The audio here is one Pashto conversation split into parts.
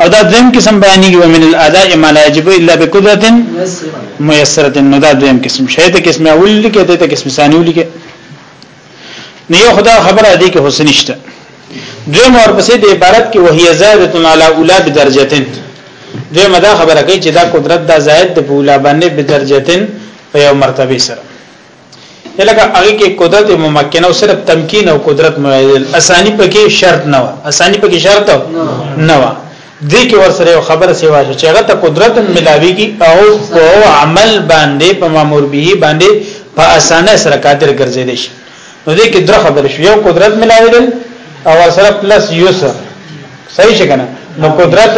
او دا دویم قسم بیانېږي ومن الاداء ما لا يجب الا بقدرت ميسره نو دا دویم قسم شاید قسم اول لیکه ته قسم ثاني لیکه نه یو خدا خبره دی کې حسن نشته دویم ورپسې د عبارت کې وهي زائده علی اولا بدرجتن دویم دا خبره کوي چې دا قدرت دا زائد د اولا باندې بدرجتن په یو مرتبه سره لکه هغه کې قدرت ممکنه او صرف تمکین او قدرت معیدل اسانی پکې شرط نه و اسانی پکې شرط نه و دې کې ورسره خبره سیوا شو چې هغه ته قدرت ملاويږي او په عمل باندې په مامور به باندې په اسانه سره قادر ګرځیدي شي نو دې کې درې خبرې شو یو قدرت ملاويدل او سره پلس یسر صحیح څنګه نو قدرت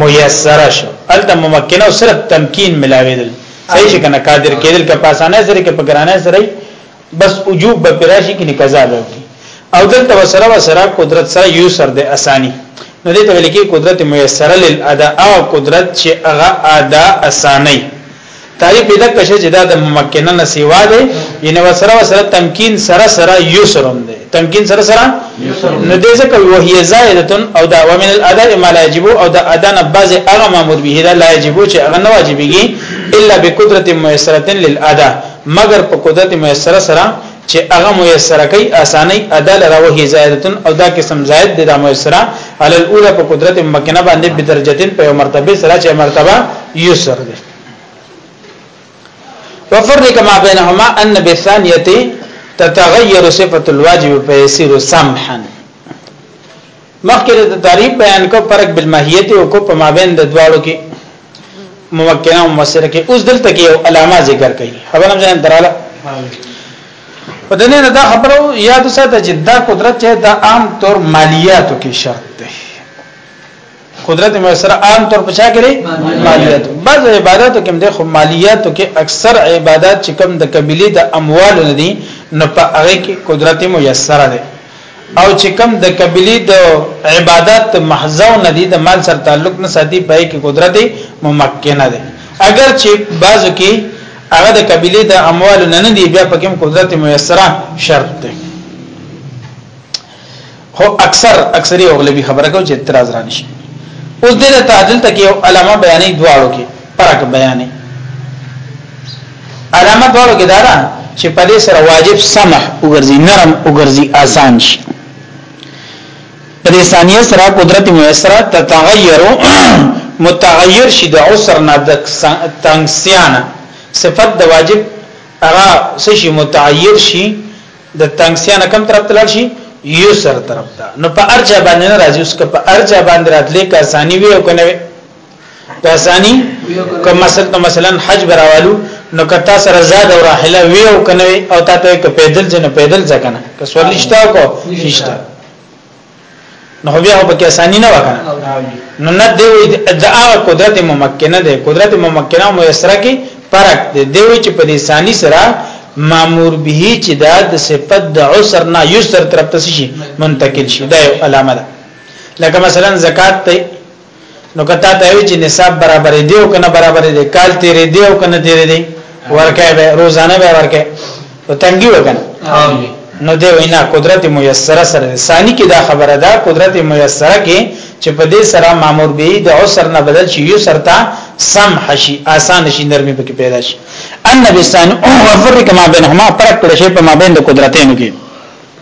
میسر شو الته ممکنه صرف تمکین ملاويدل صحیح شي کنه قادر کېدل که په اسانه سره کې په ګرانه سره بس وجوب به پراشي کې قضا به وي او دلته وسره وسره قدرت سره یو سر د اساني نو دې ته ویل کې قدرت میسر للاداء او قدرت چې هغه ادا اساني تعریف دې کښه چې دا د ممکنه نه سیوا ده ینه وسره وسره تمکین سره سره یو سرم ده تمکین سره سره نو دې ځکه وهي زائده او دا ومن الاداء ما لا يجب او دا ادا نه بعض هغه مامور به دا لا يجب چې هغه نه واجبېږي الا بقدرت ميسره للاداء مگر په قدرت ميسره سره چې هغه ميسره کوي اساني ادا لره وهي زائده او دا قسم زائد د ميسره على الاولى په قدرت ممکنه باندې بدرجتين په مرتبه سره چې مرتبه يسر ده وفرق ما بينهما ان بالثانيه تتغير صفه الواجب فيصير سمحا مخکې د تعریف بیان کو فرق بالماهیت او کو په مابین د دواړو کې ممکنه او مسره کې اوس دلته کې یو علامه ذکر کړي خبر هم ځان دراله په دې نه دا خبرو یاد ساته چې دا قدرت چې دا عام طور مالیاتو کې شرط دی قدرت میسره عام طور په چا کې مالیات بعض عبادتو کې د خو مالیاتو کې اکثر عبادت چې کوم د قبيله د اموال نه دي نو په هغه کې قدرت میسره ده او چې کوم د قبيله د عبادت محضو نه دي د مال سره تعلق نه ساتي په کې قدرت ممکنه ده اگر چې بعضو کې هغه د قبيله د اموال نه نه دي بیا په کې قدرت میسره شرط ده هو اکثر اکثری اغلبي خبره کو چې اعتراض را نشي اوس دغه تعدیل ته کې علامه بیانې دواړو کې فرق بیانې علامه دواړو کې دا ده چې په دې سره واجب سمح وګرځي نرم وګرځي آسان شي په دې ثانیه سره قدرت میسره تتغیر متغیر شي د عسر نه د تنگسیانه صفت د واجب هغه سشي متعیر شي د تنگسیا نه کم طرف ته لاړ شي یسر طرف ته نو په ارجا باندې راځي اوس که په ارجا باندې راتلې کا ثاني وی او کنه وی کا ثاني کوم مثلا مثلا حج براوالو نو کتا سره زاد او راحله وی او کنه وی او تا ته ک پیدل جن پیدل ځکنه که سورلشتاو کو نشتا نو بیا په کې اسانی نه وکنه نو نه دی وی د هغه قدرت ممکنه ده قدرت ممکنه او میسره کې فرق دی دی وی چې په دې ثانی سره مامور به چې دا د صفت د عسر نه یسر طرف ته شي منتقل شي دا علامه ده لکه مثلا زکات ته نو کته ته وی چې نصاب برابرې دی او کنه برابرې دی کال تیرې دی او کنه تیرې دی ورکه به روزانه به ورکه او تنګي وکنه نو دی وینا قدرت میسره سره ثانی کې دا خبره ده قدرت میسره کې چې په دې سره مامور به د عسر نه بدل شي یو سرتا سم حشي آسان شي نرمي پکې پیدا شي ان نبی سان او فرق ما بینهما فرق کړی شي په ما بین د قدرتینو کې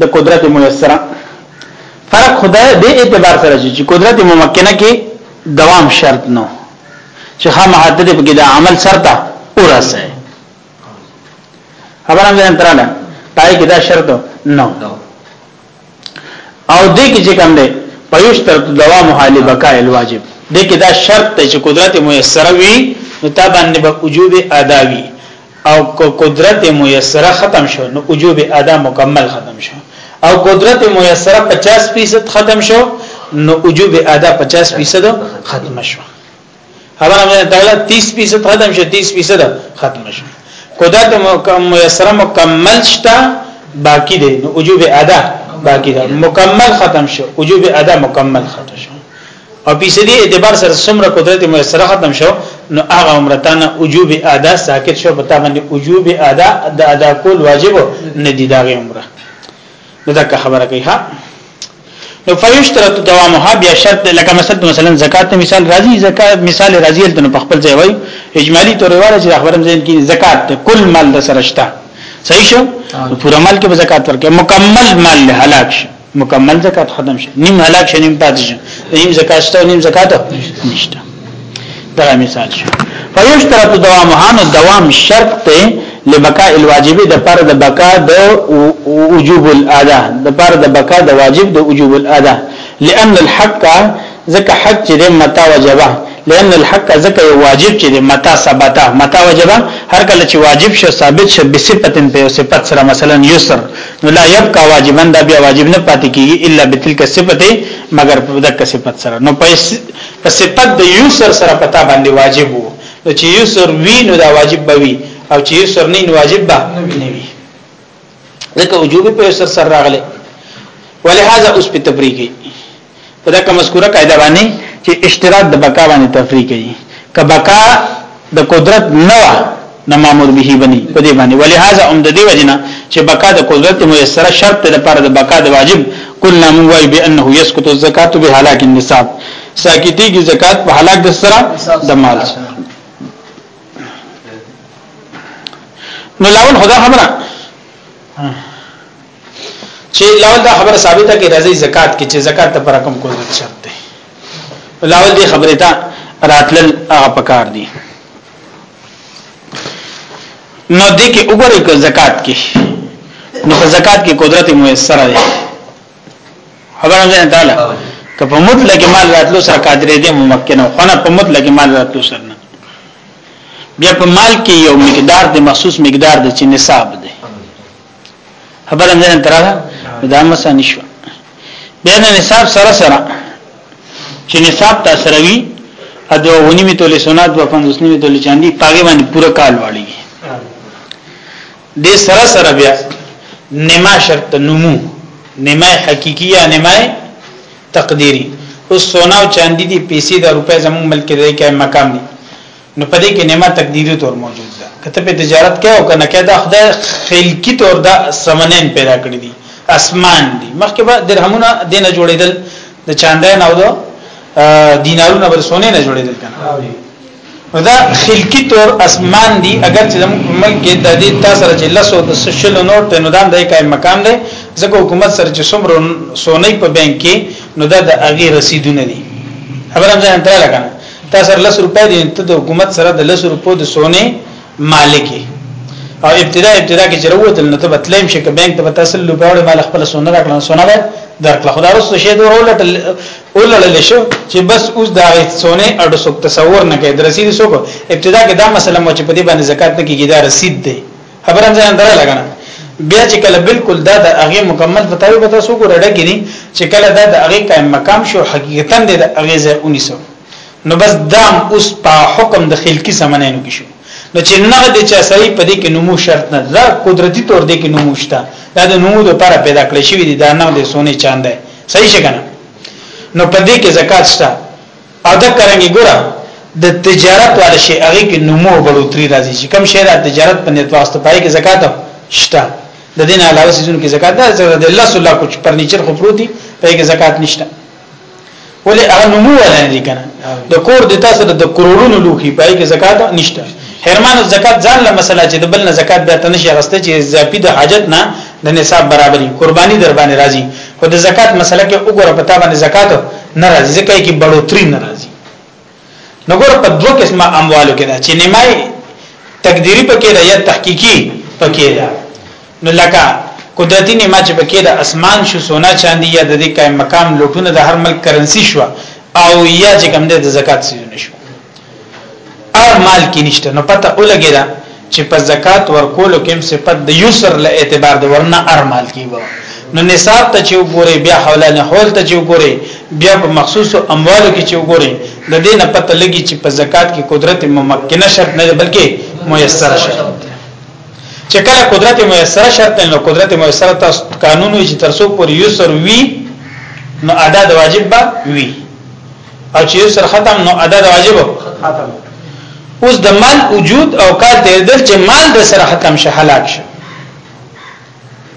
د قدرت میسره فرق خدای دې اعتبار سره چې قدرت ممکنه کې دوام شرط نو چې خامخا دې په کې د عمل شرطه ورسه خبره مې تراله پای کې دا شرط نو او دې کې چې کوم دې پيوش تر دوام حال بقاء الواجب دې کې دا شرط چې قدرت میسره وي نو تا باندې به وجوب ادا وي او که قدرت میسره ختم شو نو وجوب ادا مکمل ختم شو او قدرت میسره 50% ختم شو نو وجوب ادا 50% ختم شو خبره مې تعالی 30% ختم شو 30% ختم شو قدرت میسره مکمل شته باقی دی نو وجوب ادا باقی ده مکمل ختم شو وجوب ادا مکمل ختم او فیصدی اعتبار سره څومره قدرت میسره ختم شو نو هغه عمرتانه وجوب ادا ساکت شو په تا باندې وجوب ادا د ادا کول واجب نه دی دا عمره نو دا خبره کوي ها نو فیشترط دوامها بیا شرط لکه مثلا مثلا زکات مثال راضی زکات مثال راضی ته په خپل ځای وای اجمالی تور واره چې خبرم زین کې زکات کل مال د سرشتہ صحیح شو پورا مال کې زکات ورکړي مکمل مال هلاک شي مکمل زکات ختم شي نیم هلاک شي نیم پاتې شي نیم زکات شته نیم زکات نشته دا مثال شو فیشترط دوامها نو دوام شرط ته لبقاء الواجب د پر د بقا د وجوب الادا د پر د بقا د واجب د وجوب الادا لان الحق ځکه حق چې دی متا وجبه لأن الحق ځکه یو واجب چې دی متا ثبته متا وجبه هر کله چې واجب شو ثابت شو بصفتن په یو صفت سره مثلا یسر نو لا یبقى واجبا دا بیا واجب نه پاتې کیږي الا بتلک صفته مگر په دغه صفت سره نو په صفت د یسر سره پتا باندې واجب وو نو چې یسر وی نو دا واجب به وی او چې یسر نه واجب به نه وی ځکه وجوب په یسر سره راغله ولهذا اوس په تبریګي په دغه مذکوره قاعده باندې چې اشتراط د بقا باندې تفریق کوي که بقا د قدرت نه نه مامور به بني په دې باندې ولهدا هم د دې وجنه چې بقا د قدرت میسره شرط ده لپاره د بقا د واجب قلنا من وای بانه يسقط الزکات به هلاك النصاب ساکتی کی زکات په هلاک د سره د مال نو لاول خدا خبره چې لاول دا خبره ثابته کې راځي زکات کې چې زکات ته پر رقم قدرت شرط دی لاول دې خبره ته راتلل هغه پکار دي نو دې کې وګورئ که زکات کې نو په زکات کې قدرت میسر دی خبره ده تعالی که په مطلق مال راتلو سره قادر دې ممکن او خنه په مطلق مال راتلو سره نه بیا په مال کې یو مقدار د مخصوص مقدار د چې نصاب خبره نه تراله دا مسا نشو بیا نه نصاب سره سره چې نصاب تا سره وی ادو ونی می تولې سنت و پندوس نیمه تولې چاندي پاګې باندې پوره کال واړي دې سره سره بیا نما شرط نمو نما حقيقي یا نما تقديري اوس سونا او چاندي دي پیسې د روپې زموږ ملک دی کې مقام دي نو په دې کې نعمت تقدیری تور موجود ده کته په تجارت کې او کنه کې دا خدای خلقی تور دا سمنین پیدا کړی دي اسمان دي مخکې به درهمونه دینه جوړیدل د چاندې نه او د دینارونه بر سونه نه جوړیدل کنه نو دا خلقی تور اسمان دي اگر چې زموږ ملک کې د دې تاسو سره چې لاسو د سوشل نور ته نو دان د کای مقام دی ځکه حکومت سره چې څومره سونې په بانک کې نو دا د اغي رسیدونه دي خبرم ځان ته لګنه تا سره لس روپۍ دي ته د حکومت سره د لس روپو د سونه مالکی او ابتدا ابتدا کې چروت نو ته بتلیم شي ک بانک ته تاسو لوباړې مال خپل سونه راکړل سونه به درکړه خدای رسو شه دور ولټ ولړل شو چې بس اوس دا سونه اډو سو تصور نه کې درسي سو ابتدا کې دا مسله مو چې په دې باندې زکات نه کیږي دا رسید دی خبره ځان درا لګنه بیا چې کله بالکل دا د هغه مکمل فتاوی به تاسو کو رډه کړي چې کله دا د هغه قائم مقام شو حقیقتا د هغه ځای ونیسو نو بس دام اوس په حکم د خلقی سمنانو کې شو نو چې نه د چا سړی په دې کې نمو شرط نه دا قدرتی تور دې کې نمو شته دا د نمو لپاره پیدا کړی شوی دی دا نه د سونه چاند دی صحیح څنګه نو په دې کې زکات شته او د کرنګي ګره د تجارت والا شي هغه کې نمو بلوتري راځي چې کم شي د تجارت په نیت واسطه پای کې زکات شته د دین علاوه سيزونو کې زکات ده چې د الله صلی الله کوچ فرنیچر خو پروتي پای کې زکات نشته ولې هغه نمو ولا نه کنه د کور د تاسو د کرورونو لوخي پای کې زکات نشته حرمان الزکات ځان له مسله چې د بل نه زکات به تنه شي غسته چې زاپی د حاجت نه د نصاب برابري قرباني در باندې راځي خو د زکات مسله کې وګوره پتا باندې زکات نه راځي ځکه کې بړوتري نه راځي نو ګوره په دوه قسمه اموالو کې دا چې نیمای تقديري پکې ده یا تحقيقي پکې ده نو لکه قدرتي نیمه چې پکې ده اسمان شو سونا چاندي یا د دې قائم مقام لوټونه د هر ملک کرنسي شو او یا چې کوم ده د زکات سيزونه شو ا مال کې نشته نو پته ولګی دا چې په زکات ورکولو کې صفت د یسر له اعتبار د ورنه ار مال کې وو نو نصاب ته چې وګوري بیا حولانه حول ته چې وګوري بیا په مخصوص اموالو کې چې وګوري د دې نه پته لګي چې په زکات کې قدرت ممکنه شرط نه بلکې میسر شرط چې کله قدرت میسر شرط نه قدرت میسر تاسو قانون چې ترسو پر یسر وی نو ادا د واجب به وی او چې یو سر ختم نو ادا د واجب ختم اوس د مال وجود او کار دې دل چې مال د سره ختم شه هلاک شه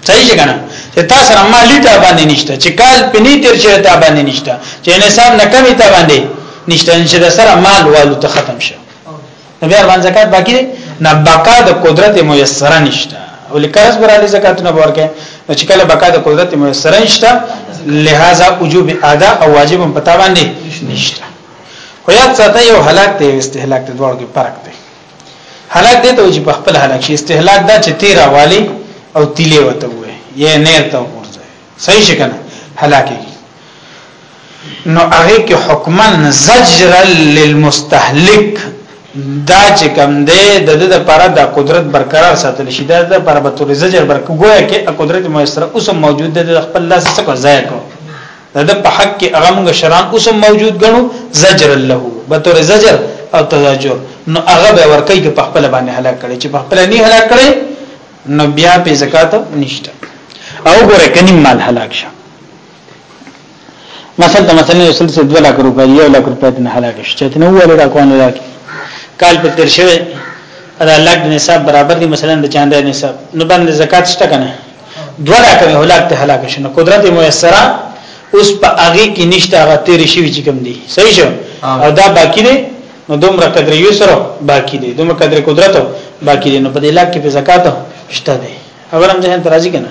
صحیح څنګه چې تا سره مالی ته باندې نشته چې کال پنی تیر شه ته باندې نشته چې نصاب نه کمی ته باندې نشته چې د سره مال والو ته ختم شه نو بیا باندې زکات باقی دی نه بقا د قدرت میسره نشته ولې قرض براله زکات نه ورکه نو چې کله بقا د قدرت میسره نشته لہذا وجوب ادا او واجب هم پتا باندې نشته خو یاد ساته یو هلاک دی استهلاک ته دوړ کې فرق دی هلاک دی ته چې په خپل هلاک شي استهلاک دا چې تیرا والی او تیلې وته وي یې نیر ته صحیح شي کنه هلاکي نو هغه کې حکمن زجر للمستهلك دا چې کم دی د د لپاره د قدرت برقرار ساتل شي دا د لپاره به تور زجر برکو ګویا کې قدرت میسر اوس موجود دی د خپل لاس څخه ځای کو دا د په حق کې هغه موږ شران اوس موجود غنو زجر له به تور زجر او تزاجر نو هغه به ورکه کې په خپل باندې هلاک کړي چې په خپل نه هلاک کړي نو بیا په زکات نشته او ګوره کني مال هلاک شه مثلا مثلا یو سل سد ولا کرو پر یو لک روپیا نه هلاک شي چې نو ول را کوان راک کال په تیر شوی دا لک نصاب برابر دي مثلا د چاندې نصاب نو باندې زکات شته کنه دوه لک هلاک ته هلاک شنه قدرت میسره اوس په هغه کې نشته هغه تیر شي چې کوم دي صحیح شو او دا باقی دی نو دومره قدر یسر باقی دی دومره قدر قدرت باقی دی نو په دې لاک کې په زکات شته دی اول هم ځین ترازی کنه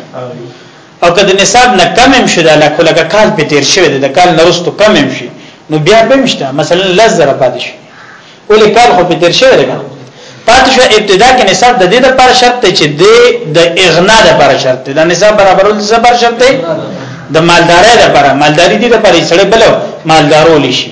او کله نصاب نه کم هم شو دا لاک لکه کال په تیر شوی دی د کال نورستو کم هم شي نو بیا به مشته مثلا لزر پاتې شي ولې کال خو په تیر شوی دی کنه پاتې شو ابتدا کې نصاب د دې لپاره شرط دی چې د اغنا لپاره شرط دی د نصاب برابرول زبر شرط دی د مالدارۍ لپاره مالداری دي لپاره سړی بل مالدارول شي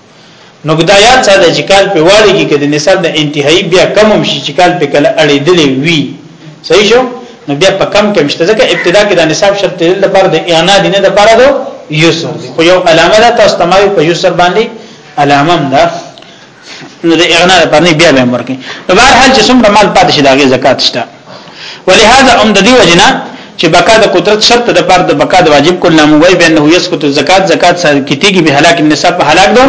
نو دا یاد ساده چې کال په واړی کې کده نصاب د انتهایی بیا کم هم شي چې کال په کله اړېدلې وي صحیح شو نو بیا په کم کم شته ځکه ابتدا کې د نصاب شرط دی لپاره د اعنا دینه د لپاره دو یسر دی خو یو علامه ده تاسو تمایو په یسر باندې علامه ده نو د اعنا لپاره بیا به مرګي په هر حال چې څومره مال پاتې شي داګه زکات شته ولهذا هم د دې وجنه چې بقا د قدرت شرط د پر د بقا د واجب کول نامو وای بین هو یسقط زکات زکات سره کیږي به هلاک نصاب په هلاک دو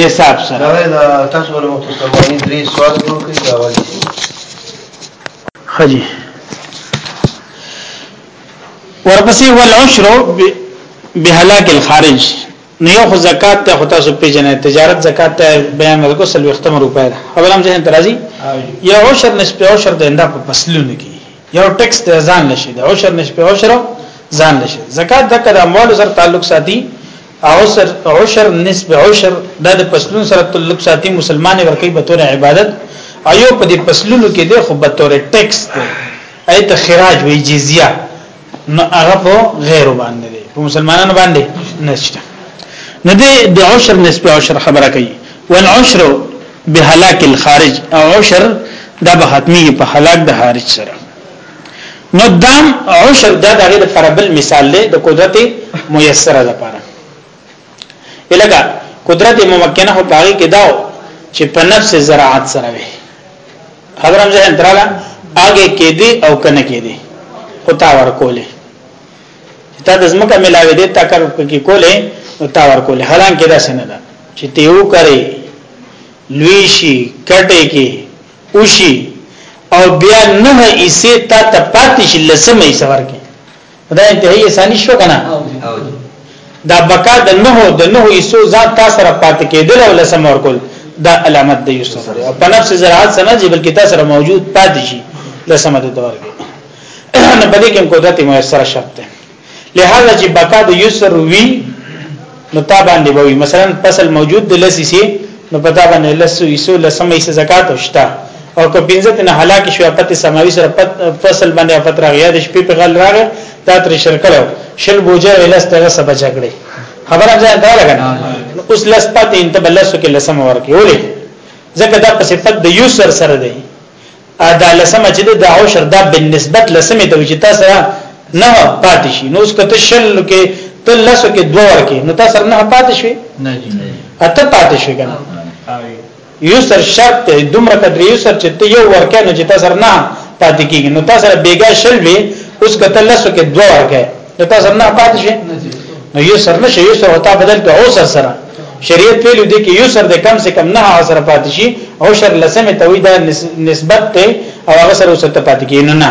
نصاب سره دا تاسو ول مختصرمانی درې سوال جوړ کړی دا واجب خجی ورپسې ول عشر به هلاک الخارج نو یو خو زکات ته خو تاسو پیژنئ تجارت زکات ته بیان ورکو سلوختم روپیا ده اولم ځین ترازی یا عشر نسبه عشر د انده په فصلونه کې یو ټیکس د ځان لشي د عشر نسبه عشر ځان لشي زکات د کړه مال سره تعلق ساتي عشر عشر نسبه عشر د فصلونو سره تعلق ساتي مسلمان ورکی به تور عبادت ایو په دې فصلونو کې د خو به تور ټیکس دی ایت خراج وی جزیه نو هغه په غیر باندې دی په مسلمانانو باندې نشته نو دې د عشر نسبه عشر خبره کوي والعشر بهلاك الخارج او عشر دا به حتمی په هلاک د خارج سره نو دام عشر دا دغه فربل مثال دی د قدرت میسره لپاره الګا قدرت ممکنه په هغه کې داو چې په نفس زراعت سره وي خبرم ځین تراله هغه کې دي او کنه کې دي او تا ورکولې تا د زمکه ملاوي دي تا کار کې کولې او تا ورکولې حالانکه دا څنګه ده چې تیو کوي لوی شي کټه کې اوشي او بیا نه ایسه تا ته پاتې شي لسمه ایسه ورکې دا انتهایی اسانی شو کنه دا بقا د نه د نه ایسو ځان تاسو سره پاتې کېدل او لسم ورکول دا علامت د یوسف په نفس زراعت سره چې بلکې تاسو سره موجود پاتې شي لسم د دور کې نه بلې کوم قدرت مو سره شرط ده لہذا چې بقا د یسر وی نو تا باندې به وي مثلا فصل موجود د لسی سي نو پتا باندې لسو ایسو لسمې سي زکات وشتا او که پنځه تنه هلاک شو پته سماوي سره فصل باندې افت راغیا د شپې په غل راغی دا تر شرکلو شل بوجه لس دغه سبا جګړه خبره ځان دا لګنه اوس لس پته انت بلسو کې لسم ورکی ولې ځکه دا په صفت د یو سر سره دی دا لسمه چې د عشر دا بالنسبت لسمه ته چې تاسو نه پاتې شي نو څه ته شل کې ته لسو کې دوه ورکې نو تاسو نه پاتې شي نه جی اته پاتې شي کنه یو سر شرط ته دومره قدر یو سر چې ته یو ورکې نو چې تاسو نه پاتې کیږي نو تاسو بیګا شل وي اوس کته لسو کې دوه ورکې ته سر نه پاتې شي نو یو سر نشي یو سر وتا بدل ته او سر سره شریعت پیلو دی کې یو سر د کم سے کم نه سر پاتې شي او شر لسمه توي دا نسبت ته او هغه سره سره پاتې کین نه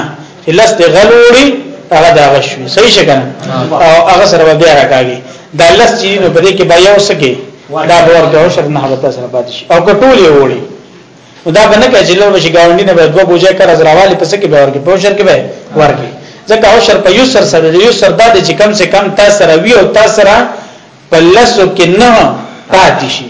لس د غلوړي هغه دا غشوي صحیح شګنه او هغه سره بیا راکاږي دا لس چې نو بده کې بیا وسکه دا ورته شر نه حالت سره پاتې شي او کټول یې وړي نو دا به نه کوي چې لور شي گاونډي نه به دوه بوجه کار زراوالي پس کې به ورګي په شر کې به ورګي ځکه او شر په یو سر سره یو سر دا چې کم سے کم تاسو سره وی او تاسو سره په لاسو کې نه پاتې شي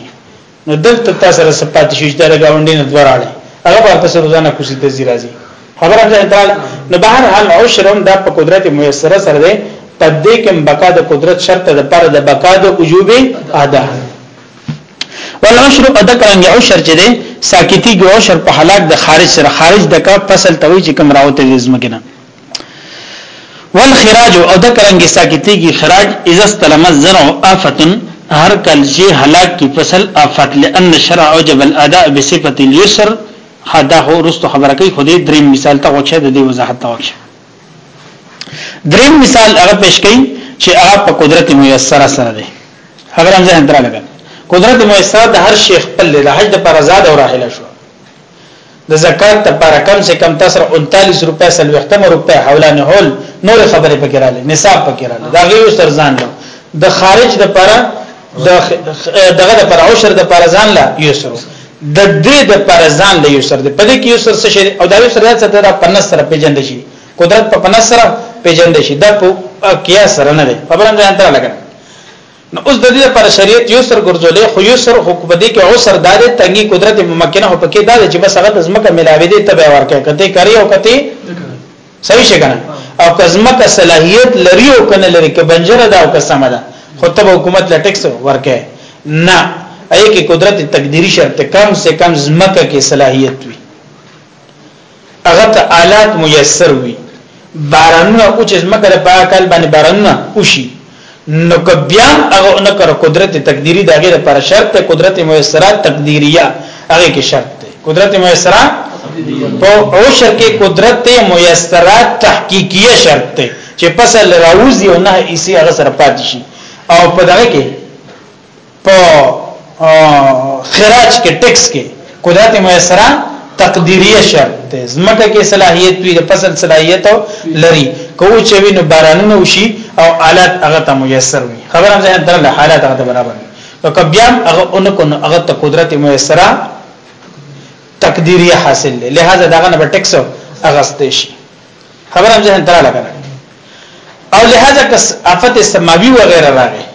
نو دلته تاسو سره سپات شي چې دا گاونډي نه دوراړي هغه په تاسو روزانه کوشي ته زی راځي خبره هم تعال نو بهر حال او شرم دا په قدرت میسره سره ده پدې کې بقا د قدرت شرط ده پر د بقا د وجوب ادا والعشر او د کرنګ عشر چې ده ساکتی کې عشر په هلاک د خارج سره خارج د کا فصل توي چې کم راوته د زمګنه والخراج او د کرنګ ساکتی کې خراج اذا استلم الزرع آفت هر کل چې هلاک کی فصل آفت لأن شرع اوجب الاداء بصفه اليسر حدا هو رستو خبره کوي خو دې دریم مثال ته وښه د دې وضاحت ته وښه دریم مثال هغه پیش کړي چې هغه په قدرت میسره سره دی هغه هم ځه درا لګا قدرت میسره د هر شیخ په لید حج د پر آزاد او راحله شو د زکات ته پر کم سے کم تاسو 39 روپے سلوختم روپے حولان هول نور خبره پکې رااله نصاب پکې رااله دا غي سرزان له د خارج د پر دغه د پر عشر د پر ځان لا یسر د دې د پر ځان لا یسر د پدې کې یسر څه شي او دا یسر څه ته په نس سره پیجند شي قدرت په نس سره پیجند شي دا په قیاس سره نه دی په برم ځان ته لګا نو اوس د دې پر شریعت یسر ګرځولې خو یسر خو په دې کې عسر د دې تنګي قدرت ممکنه هو پکې دا چې بس هغه د زمکه ملاوي دي تبه ورکه کته کوي او کته صحیح شګنه او کزمکه صلاحیت لري او کنه لري ک بنجره دا او قسمه ده خو ته حکومت لا ټیکس ورکه نه اې کې قدرت تقدیری شرط کم سے کم زمکه کې صلاحیت وي هغه ته آلات میسر وي بارانونه او چې زمکه د پاکل باندې بارانونه وشي نو که بیا هغه نه کړ قدرت تقدیری دا غیر پر شرط ته قدرت میسره تقدیریه هغه کې شرط ده قدرت میسره په عشر کې قدرت میسره تحقیقیه شرط ده چې پس لراوزی او نه ایسی هغه سره پاتې شي او په دغه کې په خراج کې ټیکس کې قدرت میسره تقدیریه شرط ده زمکه کې صلاحیت وي د فصل صلاحیت لري کو چې وینو بارانونه وشي او آلات هغه ته میسر وي خبره ده در له حالات هغه برابر نو کبيام هغه اونکو هغه ته قدرت میسره تقدیریه حاصل لري لہذا داغه نه ټیکس هغه ستې شي خبره هم ذهن تراله کنه او لہذا کس افت سماوی و غیره راغی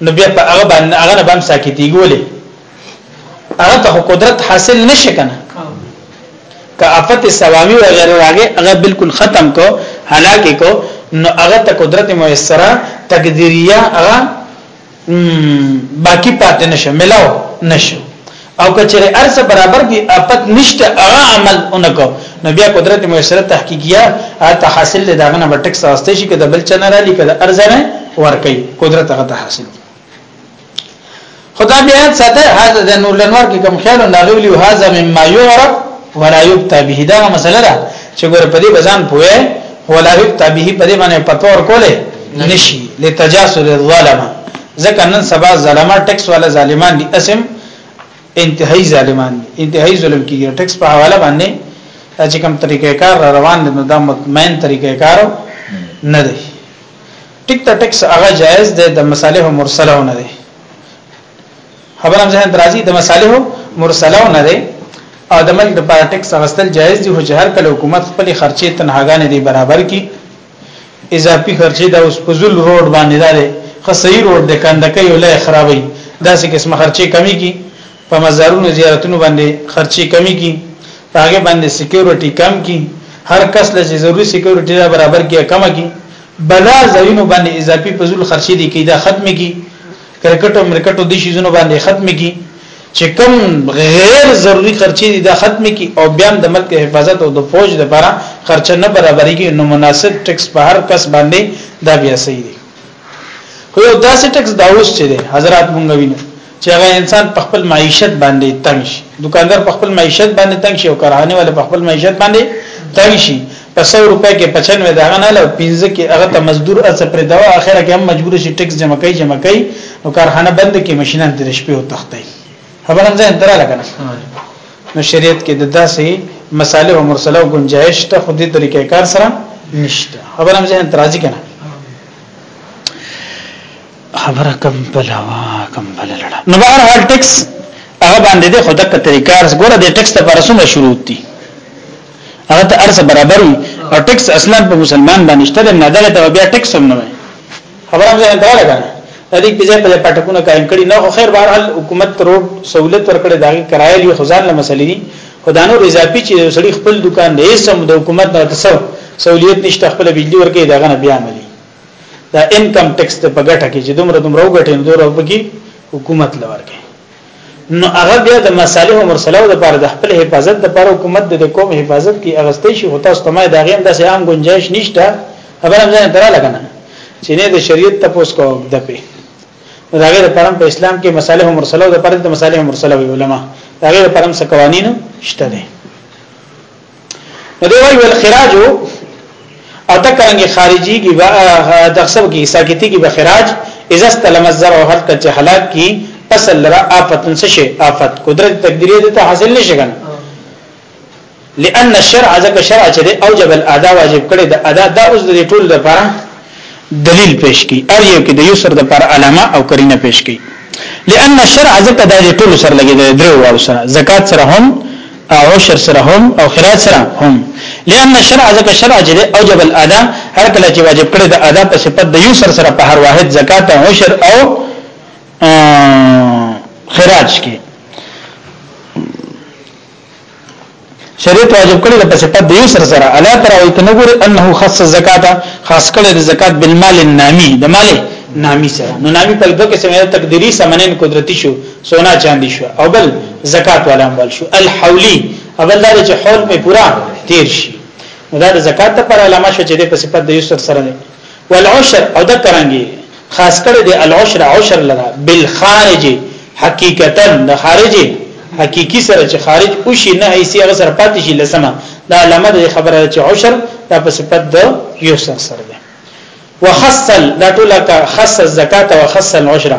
نو بیا په هغه باندې هغه نه بم ساکتی ګولې هغه ته قدرت حاصل نشي کنه که افت سماوی و غیره راغی هغه بالکل ختم کو هلاکه کو نو هغه ته قدرت میسره تقدیریه هغه باقی پاتې نشو ملاو نشو او کچره ارزه برابر دی اپت نشته هغه عمل اونکو نو بیا قدرت میسره تحقیقیه اته حاصل دی داغه نه ټیکس واسطه شي کده بل چنه را لیکه ارزه نه ورکي قدرت هغه ته حاصل دی خدا بیا ساته هاذا د نور لنور کې کوم خیال نه غولی او هاذا مما یعرف ولا یبتا به دا مسله ده چې ګور په دې بزان پوهه ولا یقطع به په دې باندې پتور کوله نشي لتجاسر الظلم ځکه نن سبا ظلمه ټیکس والا ظالمان دي اسم انتهایی ظالمان دي انتهایی ظلم کیږي ټیکس په حواله باندې چې کوم طریقې کار را روان دي نو دا مطمئن طریقې کار نه دی ټیک ته ټیکس هغه جایز دی د مصالح مرسله نه دی خبره هم ځان درازي د مصالح مرسله نه دی او د ملک د پاره ټیکس غستل جایز دی خو جهر کله حکومت خپل خرچې تنهاګانې دی برابر کی اضافي خرچې دا اوس په زول روډ باندې دا دی خو صحیح روډ د کندکې یو لای خرابې داسې قسم خرچې کمی کی په مزارونو زیارتونو باندې خرچې کمی کی هغه باندې سکیورټي کم کی هر کس له ضروري سکیورټي دا برابر کیه کم کی بلا زینو باندې اضافي فزول خرچې دي کیدا ختم کی کرکټ او مرکټ او دې شیزونو باندې ختم کی چې کم غیر ضروری خرچې دي دا ختم کی او بیا د ملک حفاظت او د فوج لپاره خرچه نه برابرېږي نو مناسب ټیکس په هر کس باندې دا بیا صحیح دی خو یو داسې ټیکس دا اوس چې دی حضرات مونږ وینو چې هغه انسان په خپل معیشت باندې تنگ شي دکاندار په خپل معیشت باندې تنگ شي او کارخانه والا په خپل معیشت باندې تنگ شي په 100 روپۍ کې 95 د هغه نه له 15 کې هغه ته مزدور اڅ پر دوا اخره کې هم مجبور شي ټیکس جمع کوي جمع کوي نو کارخانه بند کې ماشينان د شپې او تختي خبر هم ځین تر لګنه نو شریعت کې د داسې مسالې او مرسله او گنجائش ته خو دې طریقې کار سره نشته خبر هم ځین تر راځي کنه خبره کم بلوا کم بلړه نو بهر هر ټیکس هغه باندې د خدای په طریقار ګوره د ټیکس لپاره څومره شروط دي هغه ته ارزه برابر وي او ټیکس اصلا په مسلمان باندې شته نه دغه ته بیا ټیکس هم نه وي خبره مې ځان ته لګا د دې په ځای په پټکونه قائم کړي نو خیر بهر حال حکومت روډ سہولت ورکړي دا کرایه لري خزان له مسلې دي خدانو اضافي چې سړي خپل دکان دی سم د حکومت نه تاسو سہولیت نشته خپل بجلی ورکړي دا غنه بیا عملي دا انکم ټیکس ته په ګټه کې چې دومره دومره وګټي نو دومره وګي حکومت لور کې نو هغه بیا د مصالح مرسله او د پر د خپل حفاظت د پر حکومت د قوم حفاظت کی اغستې شي خو تاسو ته ما دا غیم د عام گنجائش نشته خبر هم ځان ترا لګنه چې نه د شریعت تپوس کو د پی دا غیر پرم په اسلام کې مصالح مرسله او د پر د مصالح مرسله وی علما دا غیر پرم څه قوانینو شته دي نو دی وایي ول خراج او تکرنګ خارجي کی د خصب کی ساکتی کی به خراج اذا استلم الزرع هر کچ هلاک کی اصل را آفت نشي آفت قدرت تقدیری ته حاصل نشي کنه لأن الشرع ذکر شرع چې اوجب الادا واجب کړي د ادا دا اوس د ټول لپاره دلیل پیش کی ار یو کې د یسر د پر علامه او کرینه پیش کی لئن الشرع ځکه دا دې ټول سره لګیدل درو واړو سره زکات سره هم او عشر سره هم او خراج سره هم لئن الشرع ځکه شرع چې اوجب الادا هر کله چې واجب کړي د ادا په صفت د یو سر سره په هر واحد زکات او عشر او خراج کې شریعت واجب کړی د صفات د یسر سره الا تر او ته نګوري انه خص زکات خاص کړی د زکات بالمال النامی د مال نامی سره نو نامی په دوه قسمه تقدیری سمنن قدرتی شو سونا چاندی شو او بل زکات والا مال شو الحولی اول دا چې حول می پورا تیر شي دا د زکات لپاره علامه شو چې د صفات د یسر سره والعشر او د کرانګي خاص کړه د العشر عشر لرا بالخارج حقیقتا د خارج حقيقي سره چې خارج او شي نه ایسي هغه سره پاتې شي لسمه دا علامه د خبره چې عشر دا په صفت د یو سره سره ده وخصل دا ټول کا خص الزکات وخص العشره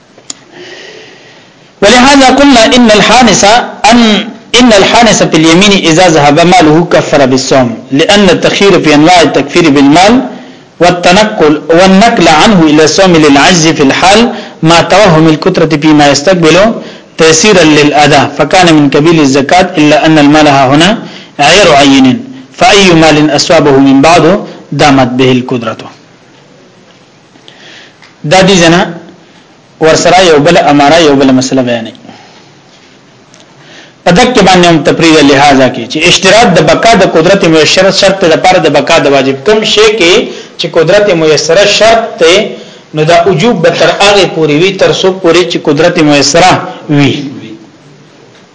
ولهذا قلنا ان الحانسه ان ان الحانس في اليمين اذا ذهب ماله كفر بالصوم لان التخير في انواع التكفير بالمال والتنقل والنقل عنه الى صوم للعجز في الحال ما توهم الكثره فيما يستقبله تيسيرا للأداء فكان من كبيل الزكاة إلا أن المال هنا غير عين فأي مال أسوابه من بعده دامت به القدرة دا دي جنا ورسره یو بل اماره یو بل مسله بیانې په دک باندې هم تفرید لہذا کې چې اشتراط د بقا د قدرت میسر شرط د پر د بقا د واجب کم شي کې چې قدرت میسر شرط ته نو دا وجوب به تر هغه پوري وي تر څو پوري چې قدرت میسر وي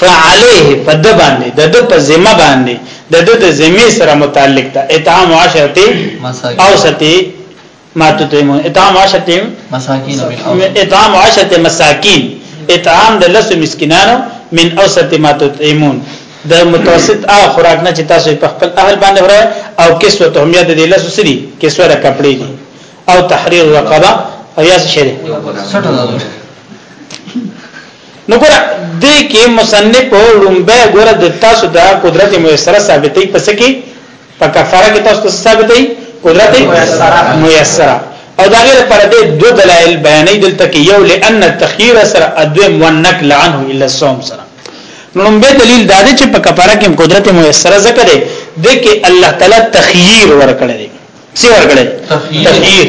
فعليه په د باندې د د په ذمه باندې د د د ذمه سره متعلق ده اطعام عشرته او ستي ما تطعمون اطعام عشرته مساکین اطعام عشرته مساکین اطعام د لس مسکینانو من اوسط ما تطعمون د متوسط هغه خوراک نه چې تاسو په خپل اهل باندې خورئ او کسوه تهمیه د دې لاسو سری کسوه را کپړې دي او تحریر رقبه او یا څه شي نو ګور دې کې مصنف لومبه ګور د تاسو د قدرت میسره ثابتې پس کې په کفاره کې تاسو ثابتې قدرت میسره او دا غیر پر دې دو دلایل بیانې دلته کې یو لئن التخير سره ادم ونکل عنه الا الصوم سره نو لومبه دلیل دا دی چې په کفاره کې قدرت میسره ذکر دی د کې الله تعالی تخير ورکړي سی ورکړي تخير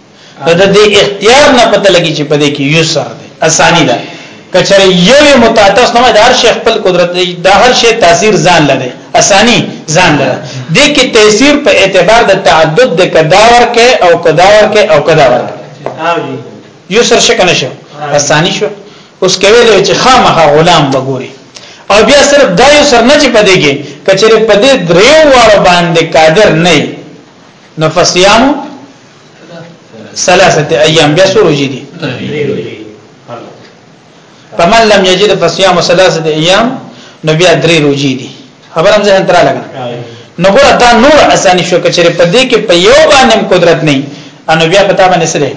نو د دې اختیار نه پته لګی چې په دې کې یسر دی اسانی ده کچره یو متعتس نه د هر شي خپل قدرت دی د هر شي تاثیر ځان لري اسانی ځان لري د کې تاثیر په اعتبار د تعدد د کداور کې او کداور کې او کداور یو سر شک نشو اسانی شو اوس کوي چې خامخا غلام وګوري او بیا صرف دا یو سر نه چې پدېږي کچره پدې دریو وړ باندې قادر نه نو فصيام ثلاثه ایام بیا سورو جی دي فمن لم یجد فصيام ثلاثه ایام نو بیا درې روزي دي خبر هم ځه تر لګا نو ګور دا نور اساني شو کچره په دې کې په یو باندې قدرت نه انو بیا پتا باندې سره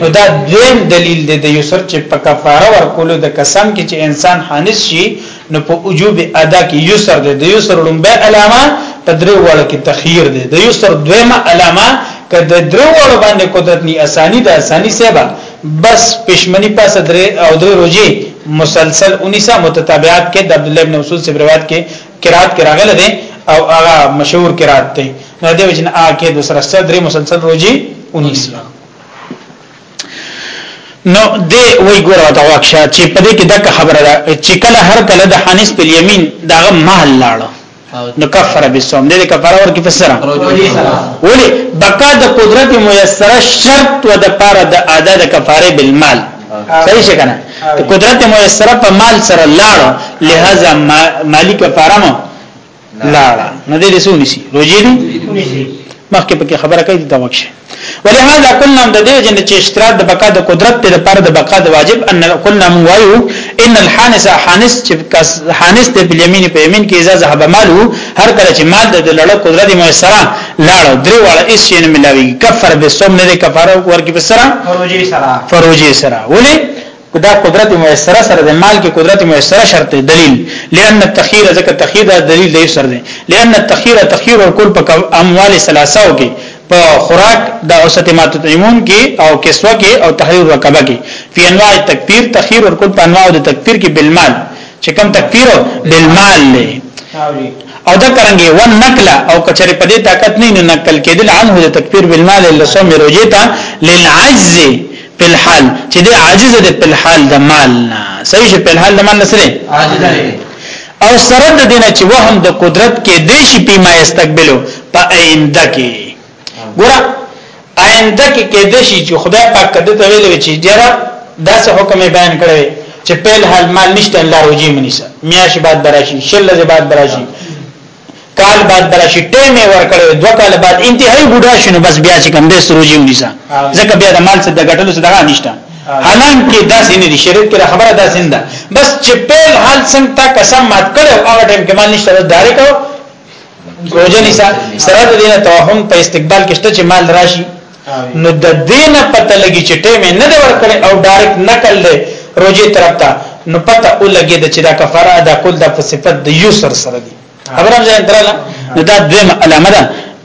نو دا دویم دلیل دی د یو سر چې په کفاره ورکول د قسم کې چې انسان حانس شي نو په وجوب ادا کې یسر دی د یسر لومبه علامه په درې وړو کې تخیر دی د یسر دویمه علامه که د درې وړو باندې قدرت ني اسانی د اسانی سبا بس پښمنی پاس درې او درې روزي مسلسل 19 متتابعات کې د عبد الله بن مسعود سے روایت کې قرات کې راغله دي او هغه مشهور قرات دی نو د وجنه آ کې د سره درې مسلسل روزي 19 نو دی وی ګوره دا واکشه چې په دې کې دا خبره ده چې کله هر کله د حنیس په یمین دا مال لاړ نو کفر بالصوم دې کفاره ورکی فسره ولی بقا د قدرت میسره شرط و د پاره د ادا د کفاره بالمال صحیح شي کنه قدرت میسره په مال سره لاړ لہذا مالی کفاره مو لاړه نو دې څه ونیسي روزي دي مخکې پکې خبره کوي دا وکشه ولهدا قلنا د دې جن چې اشتراط د بقا د قدرت ته لپاره د بقا د واجب ان قلنا مو وایو ان الحانس حانس چې کس حانس ته بلیمین په یمین کې اجازه ذهب مالو هر کله چې مال د لړ قدرت مو سره لاړو درې واړه هیڅ شي نه ملاوي کفر به سوم نه کفاره ورکی په سره فروجي سره فروجي سره ولې دا قدرت میسره سره د مال کې قدرت میسره شرط دی دلیل لئن التخیر ځکه تخیر دا دلیل دی سره دی لئن التخیر تخیر او کول په اموال ثلاثه او کې په خوراک د اوسط ما تطعمون کې او کسوه کې او تحریر رقبه کې فی انواع تکفیر تخیر او کول په انواع د تکفیر کې بالمال چې کوم تکفیر بالمال له او دا کرانګي و نقل او کچره په دې طاقت نه نقل کېدل عنه د تکفیر بالمال لسو مروجه تا للعجز په الحال چې دی عاجز دی په الحال د مال نه صحیح شي په الحال د مال نه سره عاجز دی او سره د دینه چې وهم د قدرت کې دی شي په ما استقبلو په آینده کې ګور آینده کې کې دی شي چې خدای پاک کده ته ویل چې جره داسې حکم بیان کړی چې په الحال مال نشته الله روجي منیسه میاش بعد براشي شل ز بعد براشي کال بعد براشي ټیم یې ورکړي دوه کال بعد انتهایی بوډا شنو بس بیا چې کم دې سروجي ونیسا ځکه بیا د مال څخه د ګټلو څخه دغه نشته حالان کې داسې نه دي شریعت کې خبره داسې نه ده بس چې په حال څنګه تا قسم مات کړو هغه ټیم کې مال نشته ډایرک روزه نيسا سره د دینه توهم په استقبال کې شته چې مال راشي نو د دې نه پته لګي چې ټیم نه دی ورکړي او ډایرک نقل دی روجي طرف ته نو پته ولګي چې دا کفاره ادا کول د په صفت د یسر سره دی خبره ځان دراله نو دا دویمه علامه ده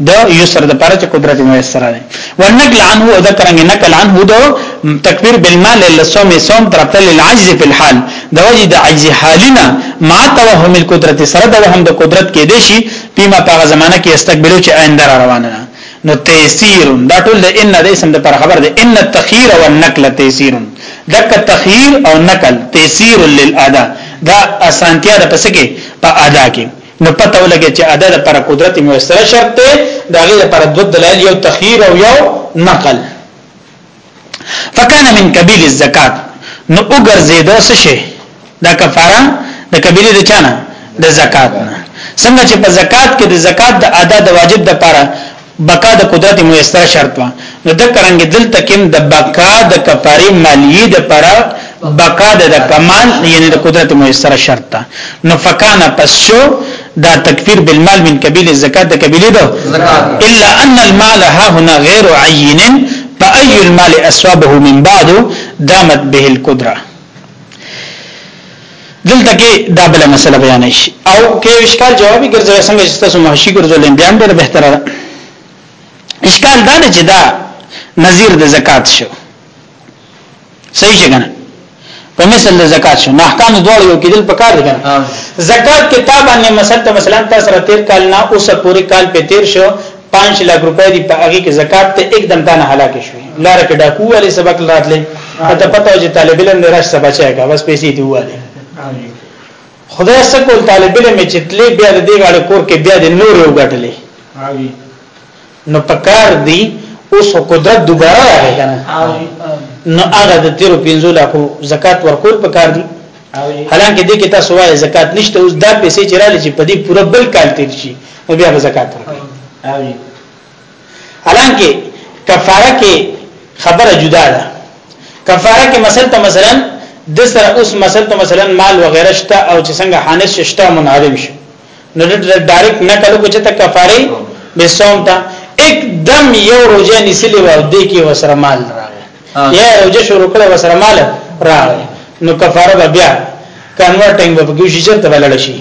د یسر د پاره چې قدرت میسر دی ونقل عنه او ذکر ان نقل عنه دو تکبیر بالمال للصوم صوم طرف ته للعجز فی الحال د وجه د عجز حالینا ما توهم القدرت سره د وهم د قدرت کې دی شي پیما په زمانہ کې استقبلو چې آینده روانه نو تيسير دا ټول د ان د اسم د پر خبر ده ان التخير والنقل تيسير دک تخير او نقل تيسير للادا دا اسانتیا د پسکه په ادا کې نو پته ولګي چې ادا د پر قدرت میسر شرط ده دا غیر پر د دلایل یو تخير او یو نقل فکان من قبیل الزکات نو وګرځیدو څه شي دا کفاره د قبیله د چانه د زکات نه څنګه چې په زکات کې د زکات د ادا د واجب د پاره بقا د قدرت میسر شرط و نو د کرنګ دلته کې د بقا د کفاره مالی د پاره بقا د کمال یعنی د قدرت میسر شرط نو فکان پس شو دا تکفیر بالمال من قبیل الزکات د قبیله ده الا ان المال ها هنا غیر عین فاي المال اصابه من بعد دامت به القدره دلته کې دا بل مسله بیان شي او کې اشکال جوابي ګرځي څنګه چې تاسو مهشي ګرځول بیا ډېر بهتره اشکال دا نه چې دا نظیر د زکات شو صحیح څنګه په مثل د زکات شو نو احکام دوړ یو کېدل په کار دي کنه زکات کې تا باندې مثلا ته مثلا تاسو سره تیر کال نه اوس پورې کال په تیر شو 5 لک روپۍ دی په هغه کې زکات ته एकदम تانه هلاک شو لار کې ډاکو والی سبق راتلې ته پته چې طالب علم نه راځي بچای کا بس پیسې دی والی خدای سکول طالب علم چې تلې بیا د دې غاړه کور کې بیا د نور یو غټلې نو پکار دی اوس قدرت دوباره راغی کنه نو هغه د تیرو پنځو لاکو زکات ورکول پکار دی حالانکه دې کې تاسو وایي زکات نشته اوس دا پیسې چې رااله چې په دې پوره بل کال تیر شي نو بیا به زکات ورکړي حالانکه کفاره کې خبره جدا ده کفاره کې مثلا ته مثلا د سره اوس مثلا ته مثلا مال وغیرہ شته او چې څنګه حانس شته منعدم شي نو ډایرکټ نه کلو کو چې ته کفاره به صوم ته एकदम یو روزه نسلی و دې کې وسره مال راغی یا روزه شروع کړه وسره مال راغی نو کفاره به بیا کنورټینګ به کې شي چې ته ولړ شي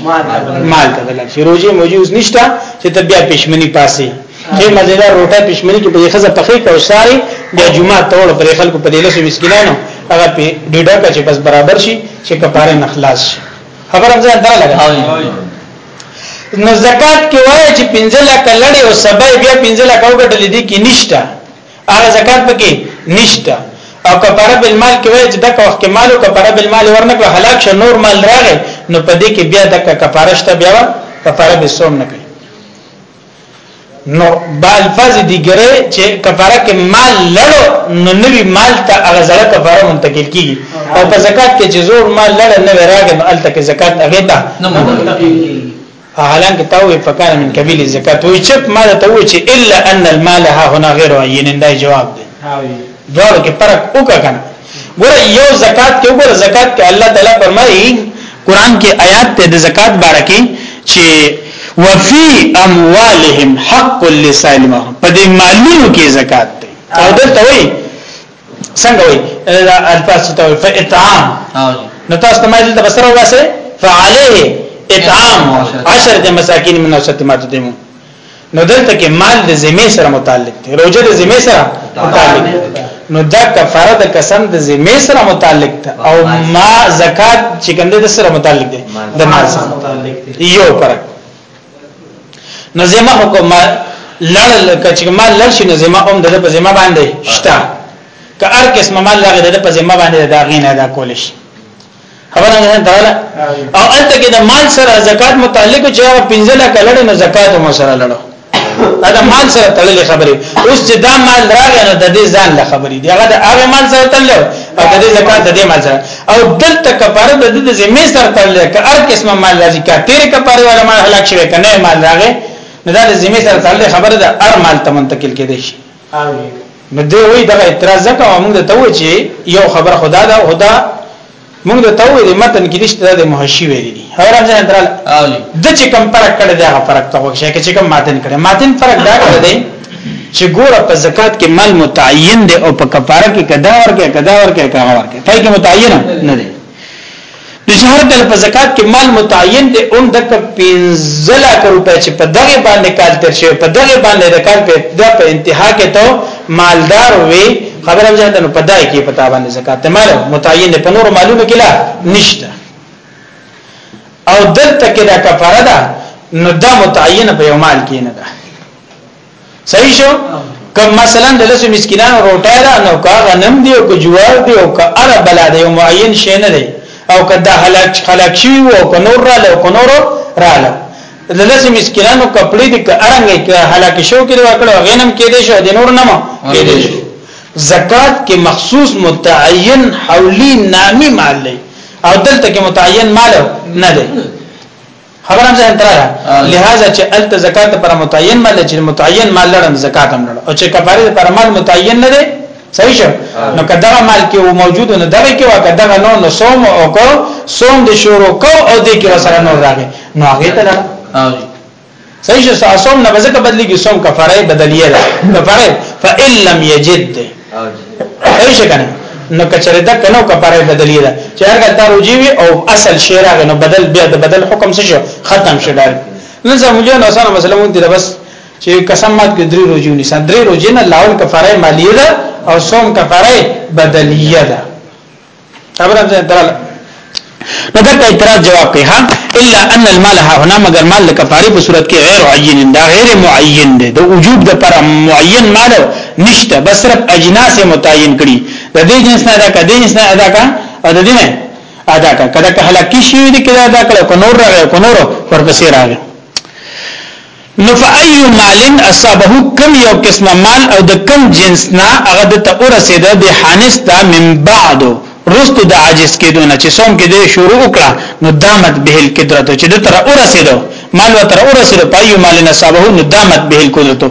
مال ته ولړ شي روزه موجي اوس نشته چې ته بیا پښمنی پاسي هي مزیدار روټه پښمنی کې په خزه پخې کو ساري د جمعه تور پر خلکو په دې لسو مسکینانو هغه په ډډه کې بس برابر شي چې کفاره نخلاص شي خبره ځان ته لګا نو زکات کې وایي چې 15 لک لړې او سبا بیا 15 لک وګټل دي کې نشته هغه زکات پکې نشته او کفاره بالمال کې وایي چې د وخت کې مال او کفاره بالمال ورنکړه هلاک شه نور مال راغی نو په دې کې بیا د کفاره شته بیا کفاره به سوم نه کوي نو بالفاظ دي ګره چې کفاره کې مال لړو نو نوی مال ته هغه زړه کفاره منتقل کیږي او په زکات کې چې زور مال لړ نه راغی نو الته کې زکات هغه ته نه منتقل کیږي حالان کې تاوي فکر من قبيل زکات وي چې ما ته وي چې الا ان المال ها هنا غیر عین دا جواب دی دوه کې فرق وکړه ګوره یو زکات کې ګوره زکات کې الله تعالی فرمایي قران کې آیات ته د زکات باره کې چې وفي اموالهم حق للسائل محروم په دې مالونو کې زکات دی او دلته وایي څنګه وایي الفاظ ته وایي فاطعام نو تاسو ته مایل د بسره واسه فعليه اطعام 10 مساکین من اوسط ما تدمو نو دلته کې مال د ذمه سره متعلق دی روزه د ذمه سره متعلق دی نو دا کفاره د قسم د ذمه سره متعلق ده او ما زکات چې کوم د سره متعلق ده د مال سره متعلق ده یو فرق نو ذمه حکم لړ کچې مال لړ شي نو ذمه هم د په ذمه باندې شته که هر قسم مال لغه د په ذمه باندې دا غینه دا کول شي خبره نه دراله او الته کې د مال سره زکات متعلق چې هغه 15 لک لړ نه زکات هم سره لړ دا مال سره تړلې خبرې اوس چې دا مال راغی نو د دې ځان له خبرې دی هغه د هغه مال سره تړلې او د دې زکات د دې مال سره او دلته کفاره د دې ذمہ سره تړلې که هر قسمه مال راځي کا تیر کفاره ولا مال هلاک شوی کنه مال راغی نو دا د ذمہ سره تړلې خبره ده هر مال ته منتقل کېدې شي نو دی وی دغه اعتراض ځکه موږ ته وی چې یو خبر خدا دا خدا موږ ته وی د متن کې نشته د محشی ویل دي هر ځای درل د چې کم فرق کړي دا فرق ته وښه کې چې کم ماتن کړي ماتن فرق دا کړی دی چې ګوره په زکات کې مال متعین دی او په کفاره کې کدا ورکه کدا ورکه کدا ورکه پای کې متعین نه دی نو چې هر کله په زکات کې مال متعین دی هم د 15 لک روپۍ چې په دغه باندې کال تر شوی په دغه باندې د کال په ابتدا په انتها کې ته مالدار وي خبره هم ځان ته په دای کې پتا باندې زکات مال متعین دی په نور مالونو کې لا نشته او دلته کې دا کفاره ده نو دا متعین په یو مال کې نه ده صحیح شو کوم مثلا د لسو مسکینانو روټه ده نو کا غنم دی او که جوار دی او که اره بلا دی او معین شی نه دی او که د هلاک خلق شي او که نور را له نور را له د لسو مسکینانو کپړې دي که ارنګ کې هلاک شو کې وکړو غنم کې دی شو د نور نه مو کې دی شو زکات کې مخصوص متعین حولی نامی مال دی او دلته کې متعین مال نه دی خبر هم ځان تراله لہذا چې الته زکات پر متعین مال چې متعین مال لړم زکات هم لړ او چې کفاره پر مال متعین نه دی صحیح شو نو کدا مال کې او موجود نه دغه کې واکه دغه نو نو صوم او کو صوم د شروع کو او د کې سره نو راغی نو هغه ته صحیح شو صوم نه بزکه بدلی کې صوم کفاره بدلیه ده کفاره فإن لم یجد صحیح شي کنه نو کچره دا کنو کفاره بدلی ده چې هغه دا روجي وي او اصل شی راغی نو بدل بیا د بدل حکم څه شو ختم شو ډار نن زموږ مليان اسانه مسله مونږ دي بس چې قسم مات کې درې روجي ونیسه درې روجي نه لاول کفاره مالیه ده او صوم کفاره بدلیه ده خبره ده دراله نو دغه اعتراض جواب کوي ها الا ان المال ها هنا مگر مال د کفاره په صورت کې غیر عین دا غیر معین دی د وجوب د پر معین مال نشته بس صرف اجناس متعین کړي د دې جنس نه ادا کا د جنس نه ادا کا او د دې نه ادا کا کله که هلاکی شي دي کله ادا کړه کو نور راغی کو نور ورپسې راغی نو فأي مال اصابه کوم یو قسم مال او د کوم جنس نه هغه د ته ورسید د حانس ته من بعد رستو د عاجز کېدو نه چې صوم کې د شروع وکړه نو دامت به القدرت چې د تر ورسید مال و تر ورسید فأي مال اصابه نو دامت به القدرت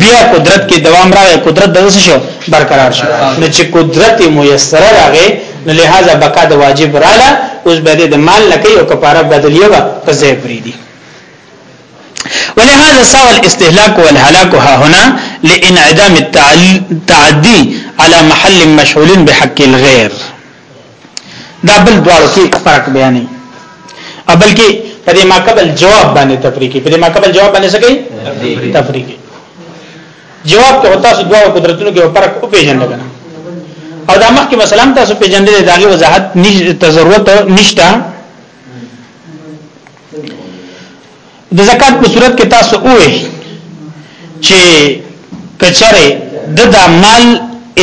بیا قدرت کې دوام راغی قدرت د څه شو برقرار شو نو چې قدرت میسر راغی نو لہذا بقا د واجب رااله اوس به د مال لکه یو کفاره بدلیه په ځای پری دي ولهذا سوى الاستهلاك والهلاك ها هنا لانعدام التعدي على محل مشغول بحق الغير دا بل دواړو کې فرق بیانې ابل کې په دې ماقبل جواب باندې تفریقي په دې ماقبل جواب باندې څه کوي تفریقي جواب ته تاسو دواړو قدرتونو کې فرق او پیژندل کنه او دا مخکې مثلا تاسو پیژندل داغي وضاحت نشته ضرورت نشته د زکات په صورت کې تاسو وې چې کچره د د مال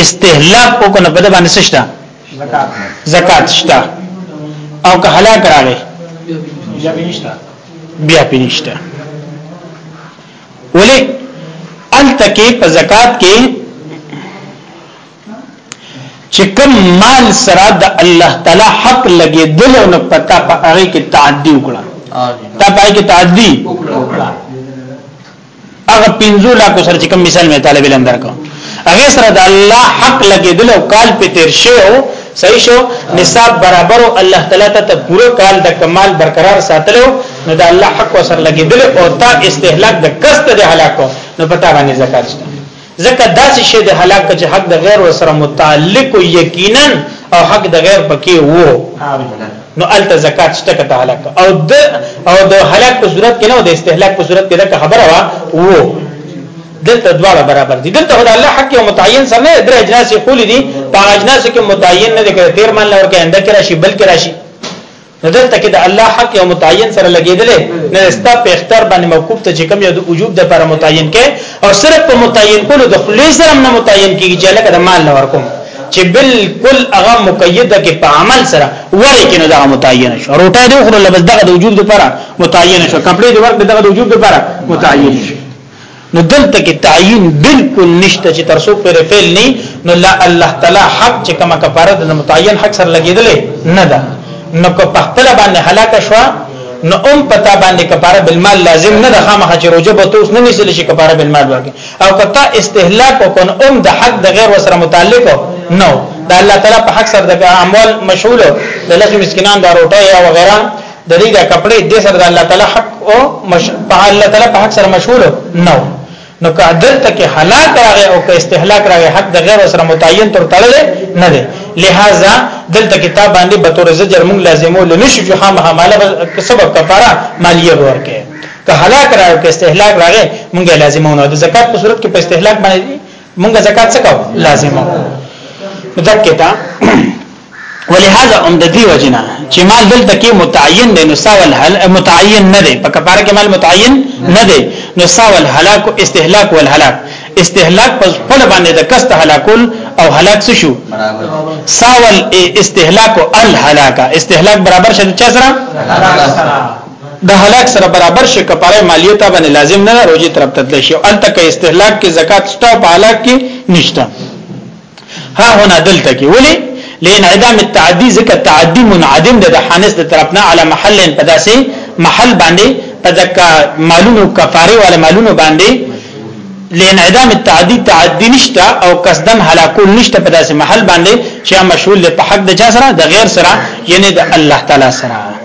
استهلاک او کنه په د باندې سشتا زکات زکات شتا او که هلاک راغی بیا پینشتا بیا پینشتا ولی التکی په زکات کې چې کوم مال سره د الله تعالی حق لګي دل او نه پتا په هغه کې تعدی وکړه تا پای کې تعدی وکړه هغه پنځو لاکو سره چې کوم مثال مې طالب علم درکو هغه سره د الله حق لګي دل او کال په تیر شو صحیح شو نصاب برابر او الله تعالی ته پوره کال د کمال برقرار ساتلو نو د الله حق وسره لګیدل او تا استهلاک د کست د هلاکو نو پتا باندې زکات شته ځکه داسې شی د هلاک چې حق د غیر سره متعلق یقینا او حق د غیر پکې وو نو الته زکات شته کته هلاک او د او د هلاک په صورت کې نو د استهلاک په صورت کې دا خبره وا وو دلته دواړه برابر دي دلته خدای الله حق او متعین سره نه درې اجناس خول دي په اجناس کې متعین نه دي کړي تیر مان لور کې انده کې راشي بلکې راشي نو دلته کې د الله حق یو متعین سره لګیدل نه ستا په اختیار باندې موقوف ته چې کوم یو د وجوب د پر متعین کې او صرف په متعین کولو د خلی سره نه متعین کیږي چې لکه د مال نه ورکوم چې بالکل هغه مقیده کې په عمل سره ورې کې نه دا متعین شو روټه دی خو لبس دغه د وجوب د پر متعین شو کپڑے د ورک دغه د وجوب د پر متعین شو نو دلته کې تعین بالکل نشته چې تر څو پر فعل نه نو لا الله تعالی حق چې کما کفاره د متعین حق سره لګیدل نه ده نو که په خپل باندې هلاک شو نو ام پتا باندې کفاره بالمال لازم نه ده خامخا چې روزه به توس نه نسل شي کفاره بالمال باندې او کتا استهلاک او کن ام د حق د غیر وسره متعلق نو دا الله تعالی په حق سره د اموال مشغول د لږ مسکینان د روټه یا وغیرہ د دې د کپڑے د سره د الله تعالی حق او مش... په الله تعالی په حق سره مشغول نه نو که دلته کې هلاک راغی او که استهلاک راغی حق د غیر سره متعین تر تړل نه دی لہذا دلته کتاب باندې به تور زجر مونږ لازمو لنشو جو هم حماله سبب کفاره مالیه ورکه که هلاک راغی که استهلاک راغی مونږه لازمونه د زکات په صورت کې په استهلاک باندې موږ زکات څه کوو لازمه نو دکې دا ولهذا هم د دې وجنا چې مال دلته کې متعین دی نو ساول هل متعین نه دی په کفاره کې مال متعین نه دی نو ساول هلاک او استهلاک ول هلاک استهلاک په خپل باندې د کست هلاکول او هلاک څه شو ساول استهلاک او الهلاک استهلاک برابر شته چا سره د هلاک سره برابر شي کفاره مالیه ته باندې لازم نه روزي طرف تدل شي ال تک استهلاک کې زکات ستا په هلاک کې نشته ها هنا دلته کې ولی لین عدم التعدی زکه تعدی منعدم د حانس د طرف نه علی محل په داسې محل باندې په دکا مالونو کفاره ولا مالونو باندې لین عدم التعدی تعدی نشته او قصدن هلاکول نشته په داسې محل باندې چې مشغول له حق د چا سره د غیر سره یعنی د الله تعالی سره